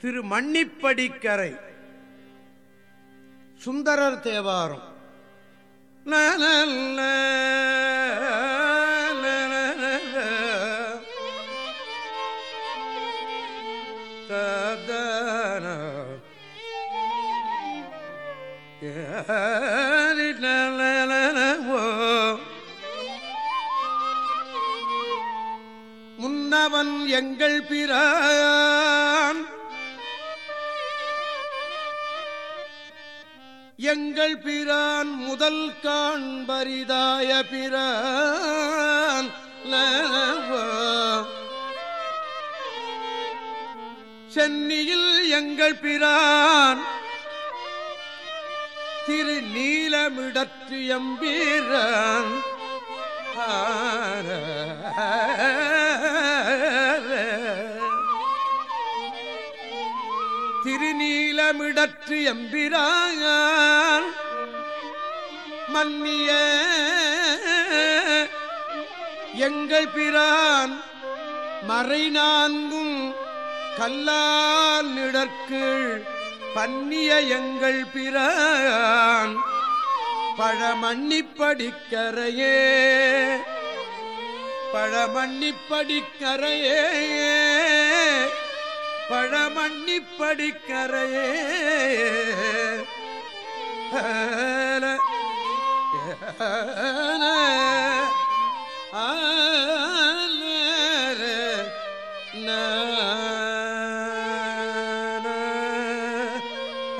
திரு மன்னிப்படிக்கரை. சுந்தரர் தேவாரம். லலல்ல, முன்னவன் எங்கள் பிற எங்கள் பிரான் முதல் காண்பரிதாய பிரான். சென்னியில் எங்கள் பிரான். திரு நீலமிடற்று எம்பீரான் திருநீலமிடற்று எம்பிரான். மன்னிய எங்கள் பிரான் மறை நான்கும் கல்லால் நிடற்கீழ் பன்னிய எங்கள் பிரான். பழமன்னிப்படிக்கரையே பழமன்னிப்படிக்கரையே ஆதிப்படிக்கரையே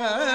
ஆ